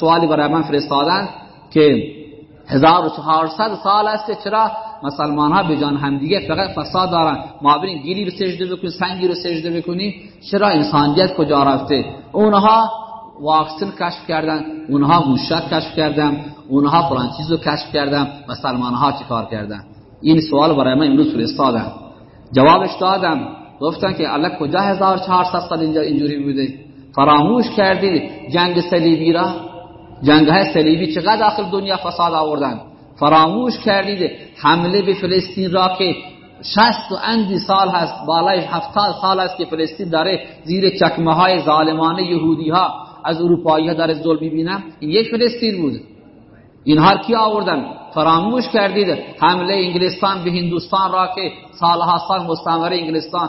سوالی برای من فرستادن که 1400 سال است که چرا مسلمان ها به جان همدیگه فقط فساد دارن؟ ما بریم گیری رو سجده بکنیم سنگی رو سجده بکنیم چرا انسانیت کجا رفته؟ اونها واکسن کشف کردن اونها موشک کشف کردن اونها فلان چیز رو کشف کردن مسلمان ها چی کار کردن؟ این سوال برای من امروز فرستادن. جوابش دادم. گفتن که الله کجا 1400 سال اینجا اینجوری بوده؟ فراموش کردید جنگ صلیبی را؟ جنگ های صلیبی چقدر داخل دنیا فساد آوردن. فراموش کردید حمله به فلسطین را که شست و اندی سال هست بالای هفتاد سال است که فلسطین داره زیر چکمه های ظالمانه یهودی ها از اروپایی ها داره ظلم می‌بینم این یک فلسطین بود. این هر کی آوردن؟ فراموش کردید حمله انگلستان به هندوستان را که سالها سال مستعمره انگلستان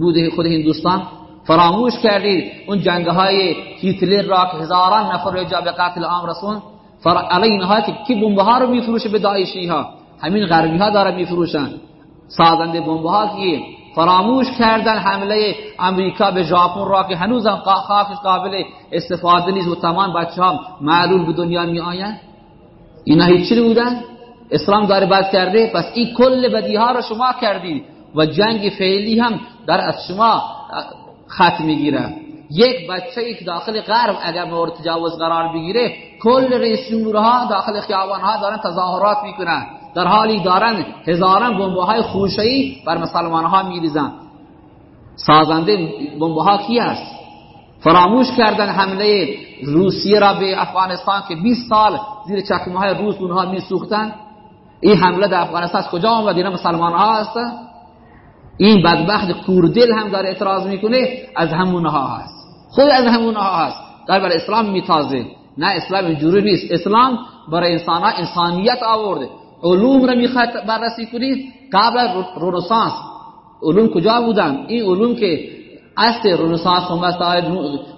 بوده خود هندوستان. فراموش کردید. اون جنگ های هیتلر را که هزاران نفر را جا به قتل عام رسون فر علی اینها که کی بمب ها رو میفروشه به داعشی ها همین غربی ها داره میفروشن. سازنده بمب ها کی فراموش کردن حمله امریکا به ژاپن را که هنوز هم خاکش قابل استفاده نیست و تمام بچه ها معلول به دنیا می آیند اینا هیچی بودن اسلام داره بد کرده. پس این کل بدی ها رو شما کردید. و جنگ فعلی هم در از شما خط می‌گیره. یک بچه ای که داخل غرب اگر مورد تجاوز قرار بگیره کل رئیس جمهورها داخل خیابان ها دارن تظاهرات می‌کنن. در حالی دارن هزاران بمب های خوشه‌ای بر مسلمان ها میریزن. سازنده بمب ها کی است فراموش کردن حمله روسیه را به افغانستان که 20 سال زیر چکمه های روس اونها میسوختن؟ این حمله در افغانستان از کجا آمد؟ اینا مسلمان ها هستن؟ این بدبخت کوردل هم داره اعتراض می‌کنه از همونها هست. خود از همونها هست. در برای اسلام میتازه. نه اسلام اینجوری نیست. اسلام برای انسان ها انسانیت آورده. علوم را می‌خواد بررسی کنید؟ قبل رنسانس. علوم کجا بودن؟ این علوم که اصل رنسانس هم قرن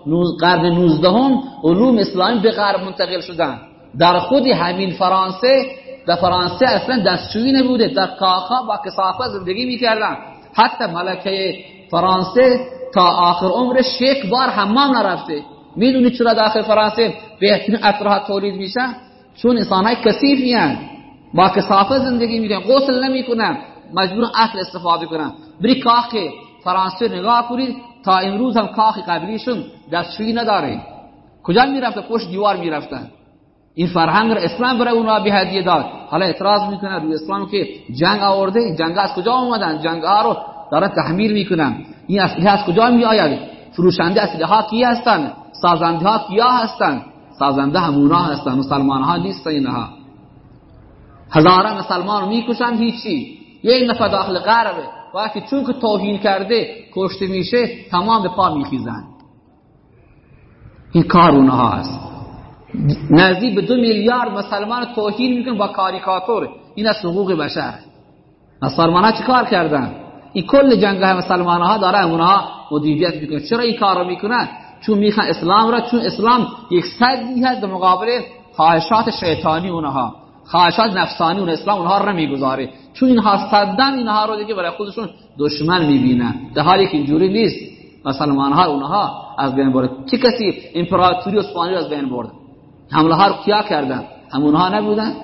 19 هم علوم اسلامی به غرب منتقل شدن. در خود همین فرانسه در فرانسه اصلا دستشویی نبوده. در کاخا با کسافه زندگی می‌کردن. حتی ملکه فرانسه تا آخر عمرش یک بار حمام نرفته. می‌دونی چرا داخل فرانسه بهترین اطراح تولید میشه؟ چون انسان های کثیفی با کسافه زندگی می‌کنن غسل نمی‌کنن مجبور اصل استفاده کنن. بری کاخ فرانسه نگاه کنید تا امروز هم کاخ قبلیشون دستشویی نداره. کجا می‌رفته؟ پشت دیوار می‌رفتن این فرهنگ را اسلام برای اونا به هدیه داد. حالا اعتراض می‌کنه روی اسلام که جنگ آورده جنگ از کجا اومدن؟ جنگ ها رو دارن تحمیل می‌کنن. این اسلحه از کجا می آید فروشنده اسلحه ها کی هستن؟ سازنده ها کیا هستن؟ سازنده همونا هستن مسلمان ها نیستن اینها. هزاران مسلمان می‌کشن هیچی. یک نفر داخل غربه وقتی چون که توهین کرده کشته میشه تمام به پا میخیزن. این کار اونها هست. نزدیک به دو میلیارد مسلمان توهین می‌کنن با کاریکاتور. این از حقوق بشر. مسلمان ها چی کار کردن؟ این کل جنگ های مسلمان ها داره اونها مدیریت می‌کنن. چرا این کار رو می‌کنن؟ چون می‌خوان اسلام را چون اسلام یک سدی هست در مقابل خواهشات شیطانی اونها. خواهشات نفسانی اون اسلام اونها رو نمی‌گذاره. چون اینها صدن اینها رو دیگه برای خودشون دشمن می‌بینن. در حالی که اینجوری نیست. مسلمان ها اونها از بین برد. چه کسی؟ امپراتوری اسپانیایی از بین برد. حمله ها رو کیا کردن؟ همونها نبودن؟